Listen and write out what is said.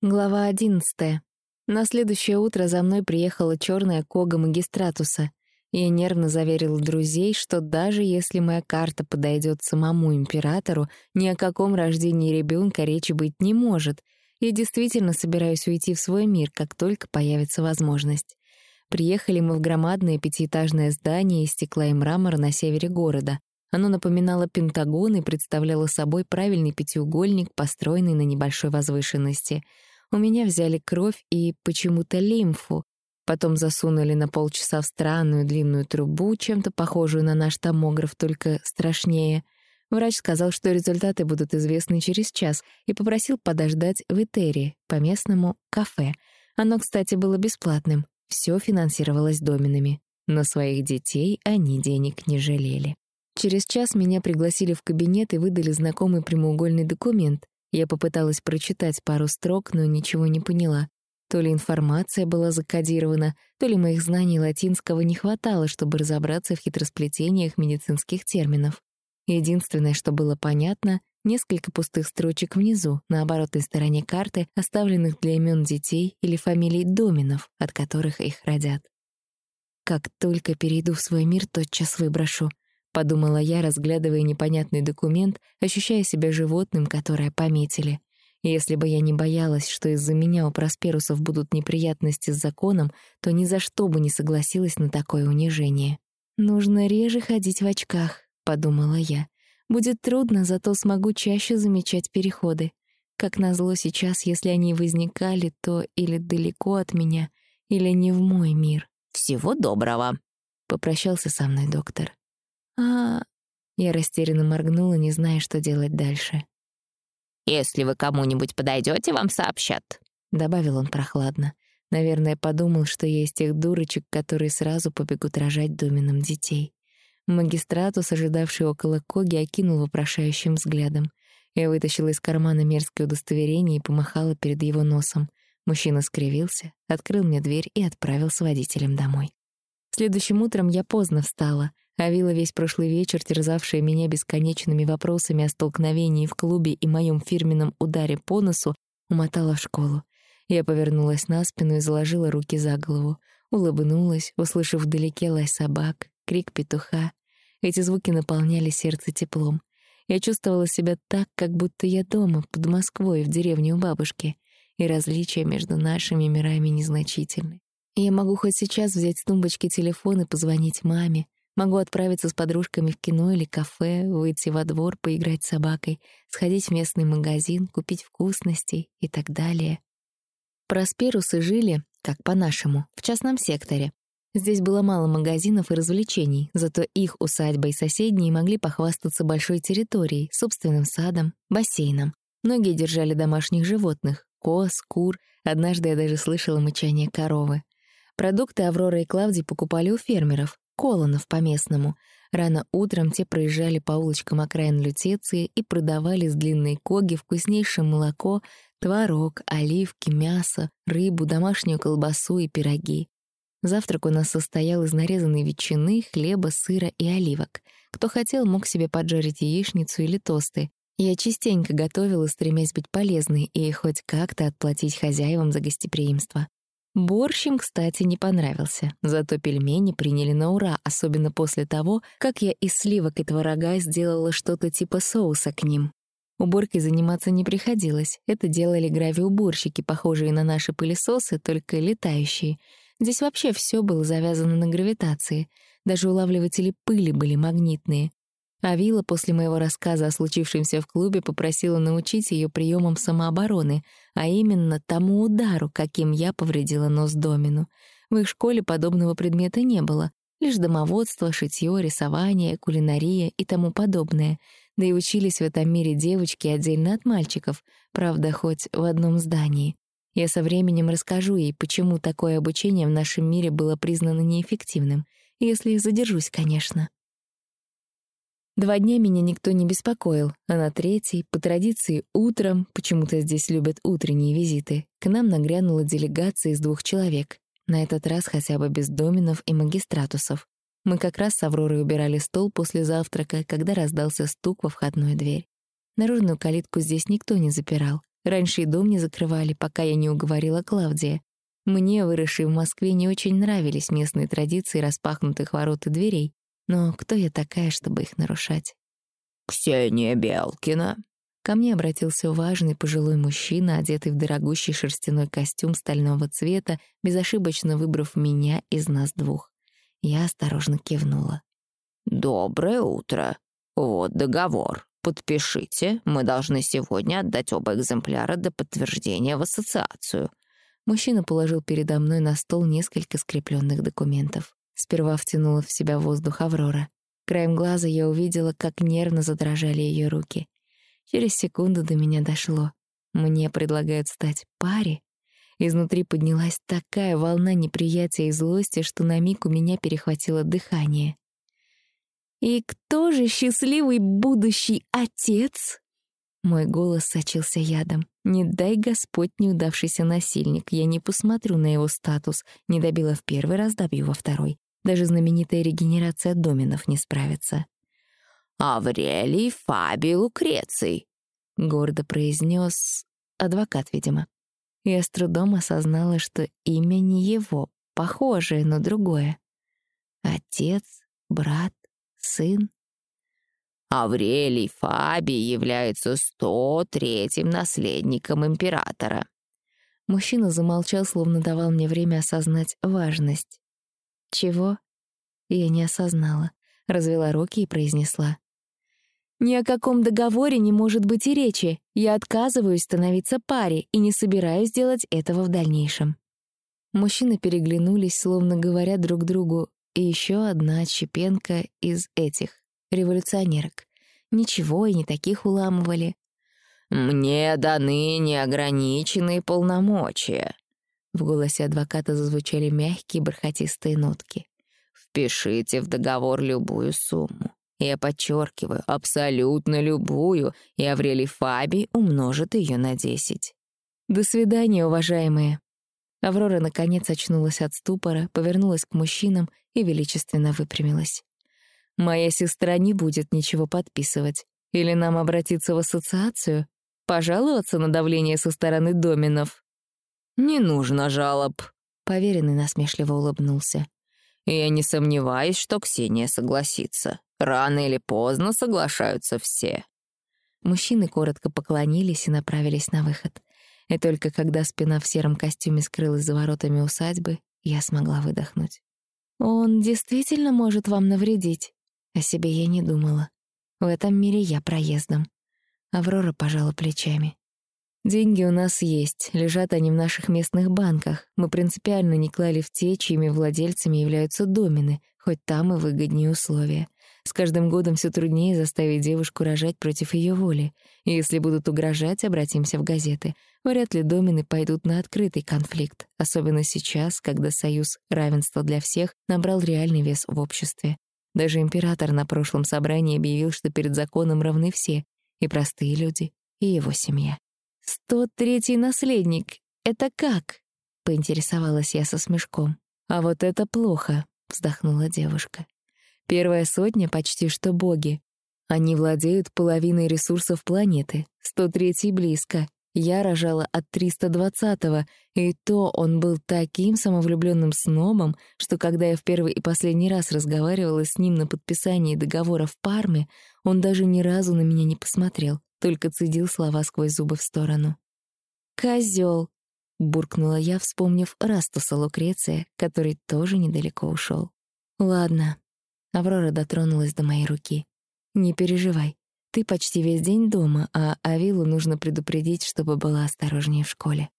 Глава одиннадцатая. На следующее утро за мной приехала черная кога магистратуса. Я нервно заверила друзей, что даже если моя карта подойдет самому императору, ни о каком рождении ребенка речи быть не может. Я действительно собираюсь уйти в свой мир, как только появится возможность. Приехали мы в громадное пятиэтажное здание из стекла и мрамора на севере города. Оно напоминало Пентагон и представляло собой правильный пятиугольник, построенный на небольшой возвышенности — у меня взяли кровь и почему-то лимфу. Потом засунули на полчаса в странную длинную трубу, чем-то похожую на наш томограф, только страшнее. Врач сказал, что результаты будут известны через час, и попросил подождать в Этери, по местному кафе. Оно, кстати, было бесплатным. Все финансировалось доминами. На своих детей они денег не жалели. Через час меня пригласили в кабинет и выдали знакомый прямоугольный документ. Я попыталась прочитать пару строк, но ничего не поняла. То ли информация была закодирована, то ли моих знаний латинского не хватало, чтобы разобраться в хитросплетениях медицинских терминов. Единственное, что было понятно — несколько пустых строчек внизу, на оборотной стороне карты, оставленных для имен детей или фамилий доминов, от которых их родят. Как только перейду в свой мир, тотчас выброшу. — подумала я, разглядывая непонятный документ, ощущая себя животным, которое пометили. Если бы я не боялась, что из-за меня у Просперусов будут неприятности с законом, то ни за что бы не согласилась на такое унижение. «Нужно реже ходить в очках», — подумала я. «Будет трудно, зато смогу чаще замечать переходы. Как назло сейчас, если они возникали, то или далеко от меня, или не в мой мир». «Всего доброго», — попрощался со мной доктор а Я растерянно моргнула, не зная, что делать дальше. «Если вы кому-нибудь подойдете, вам сообщат», — добавил он прохладно. Наверное, подумал, что из тех дурочек, которые сразу побегут рожать доменом детей. Магистратус, ожидавший около Коги, окинул вопрошающим взглядом. Я вытащила из кармана мерзкое удостоверение и помахала перед его носом. Мужчина скривился, открыл мне дверь и отправил с водителем домой. Следующим утром я поздно встала — а Вилла весь прошлый вечер, терзавшая меня бесконечными вопросами о столкновении в клубе и моем фирменном ударе по носу, умотала в школу. Я повернулась на спину и заложила руки за голову. Улыбнулась, услышав вдалеке лай собак, крик петуха. Эти звуки наполняли сердце теплом. Я чувствовала себя так, как будто я дома, под Москвой, в деревне у бабушки, и различия между нашими мирами незначительны. Я могу хоть сейчас взять с тумбочки телефон и позвонить маме, Могу отправиться с подружками в кино или кафе, выйти во двор, поиграть с собакой, сходить в местный магазин, купить вкусностей и так далее. Просперусы жили, как по-нашему, в частном секторе. Здесь было мало магазинов и развлечений, зато их усадьба и соседние могли похвастаться большой территорией, собственным садом, бассейном. Многие держали домашних животных — коз, кур, однажды я даже слышала мычание коровы. Продукты Аврора и Клавдий покупали у фермеров, Колонов по-местному. Рано утром те проезжали по улочкам окраин Лютеции и продавали с длинной коги вкуснейшее молоко, творог, оливки, мясо, рыбу, домашнюю колбасу и пироги. Завтрак у нас состоял из нарезанной ветчины, хлеба, сыра и оливок. Кто хотел, мог себе поджарить яичницу или тосты. Я частенько готовила, стремясь быть полезной и хоть как-то отплатить хозяевам за гостеприимство. Борщ им, кстати, не понравился, зато пельмени приняли на ура, особенно после того, как я из сливок и творога сделала что-то типа соуса к ним. Уборкой заниматься не приходилось, это делали гравиуборщики, похожие на наши пылесосы, только летающие. Здесь вообще все было завязано на гравитации, даже улавливатели пыли были магнитные. А Вилла после моего рассказа о случившемся в клубе попросила научить ее приемам самообороны, а именно тому удару, каким я повредила нос Домину. В их школе подобного предмета не было, лишь домоводство, шитье, рисование, кулинария и тому подобное. Да и учились в этом мире девочки отдельно от мальчиков, правда, хоть в одном здании. Я со временем расскажу ей, почему такое обучение в нашем мире было признано неэффективным, если задержусь, конечно. Два дня меня никто не беспокоил, а на третий, по традиции утром, почему-то здесь любят утренние визиты, к нам нагрянула делегация из двух человек, на этот раз хотя бы без доминов и магистратусов. Мы как раз с Авророй убирали стол после завтрака, когда раздался стук во входную дверь. Наружную калитку здесь никто не запирал. Раньше и дом не закрывали, пока я не уговорила Клавдия. Мне, выросшей в Москве, не очень нравились местные традиции распахнутых ворот и дверей. Но кто я такая, чтобы их нарушать? «Ксения Белкина». Ко мне обратился важный пожилой мужчина, одетый в дорогущий шерстяной костюм стального цвета, безошибочно выбрав меня из нас двух. Я осторожно кивнула. «Доброе утро. Вот договор. Подпишите. Мы должны сегодня отдать оба экземпляра до подтверждения в ассоциацию». Мужчина положил передо мной на стол несколько скрепленных документов. Сперва втянула в себя воздух Аврора. Краем глаза я увидела, как нервно задрожали ее руки. Через секунду до меня дошло. Мне предлагают стать паре. Изнутри поднялась такая волна неприятия и злости, что на миг у меня перехватило дыхание. «И кто же счастливый будущий отец?» Мой голос сочился ядом. «Не дай Господь неудавшийся насильник, я не посмотрю на его статус. Не добила в первый раз, добью во второй. Даже знаменитая регенерация доменов не справится. «Аврелий Фабий Лукреций», — гордо произнес адвокат, видимо. Я с трудом осознала, что имя не его, похожее, но другое. Отец, брат, сын. Аврелий Фабий является 103-м наследником императора. Мужчина замолчал, словно давал мне время осознать важность. «Чего?» Я не осознала, развела руки и произнесла. «Ни о каком договоре не может быть и речи. Я отказываюсь становиться паре и не собираюсь делать этого в дальнейшем». Мужчины переглянулись, словно говоря друг другу, и еще одна Чепенко из этих, революционерок. Ничего и не таких уламывали. «Мне даны неограниченные полномочия», в голосе адвоката зазвучали мягкие бархатистые нотки. «Впишите в договор любую сумму. Я подчеркиваю, абсолютно любую, и Аврелий Фаби умножит ее на десять». «До свидания, уважаемые». Аврора наконец очнулась от ступора, повернулась к мужчинам и величественно выпрямилась. «Моя сестра не будет ничего подписывать. Или нам обратиться в ассоциацию? Пожаловаться на давление со стороны доминов?» «Не нужно жалоб», — поверенный насмешливо улыбнулся. «Я не сомневаюсь, что Ксения согласится. Рано или поздно соглашаются все». Мужчины коротко поклонились и направились на выход. И только когда спина в сером костюме скрылась за воротами усадьбы, я смогла выдохнуть. «Он действительно может вам навредить?» О себе я не думала. В этом мире я проездом. Аврора пожала плечами. Деньги у нас есть, лежат они в наших местных банках. Мы принципиально не клали в те, чьими владельцами являются домены, хоть там и выгоднее условия. С каждым годом все труднее заставить девушку рожать против ее воли. И если будут угрожать, обратимся в газеты. Вряд ли домены пойдут на открытый конфликт, особенно сейчас, когда союз равенства для всех набрал реальный вес в обществе. Даже император на прошлом собрании объявил, что перед законом равны все, и простые люди, и его семья. «Сто третий наследник. Это как?» — поинтересовалась я со смешком. «А вот это плохо», — вздохнула девушка. «Первая сотня почти что боги. Они владеют половиной ресурсов планеты. Сто третий близко. Я рожала от 320-го, и то он был таким самовлюбленным снобом, что когда я в первый и последний раз разговаривала с ним на подписании договора в Парме, он даже ни разу на меня не посмотрел только цедил слова сквозь зубы в сторону. «Козёл!» — буркнула я, вспомнив Растуса Лукреция, который тоже недалеко ушел. «Ладно». Аврора дотронулась до моей руки. «Не переживай. Ты почти весь день дома, а Авилу нужно предупредить, чтобы была осторожнее в школе».